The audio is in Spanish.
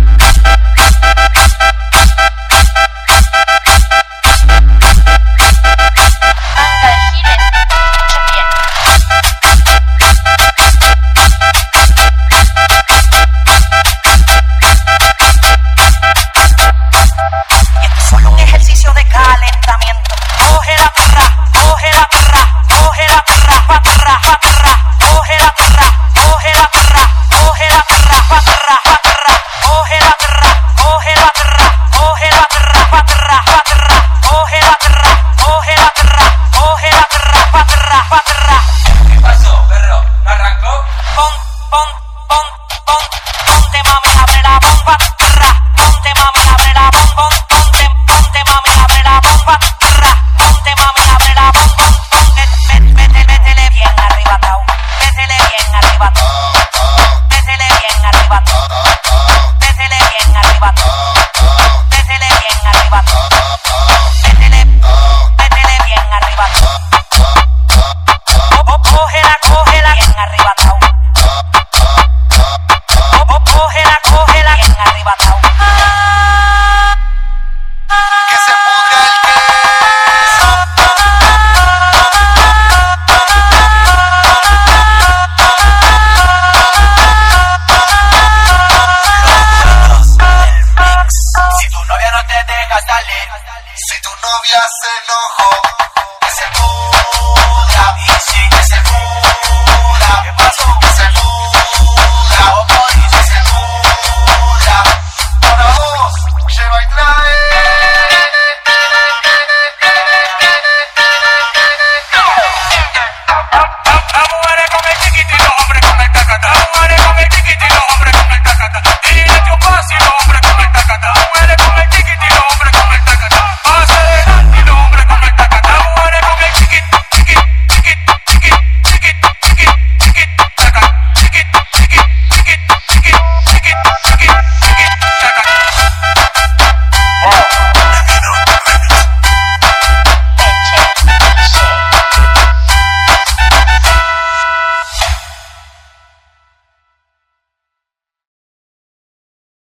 Yeah. Tu novia se enojó, que se pudra.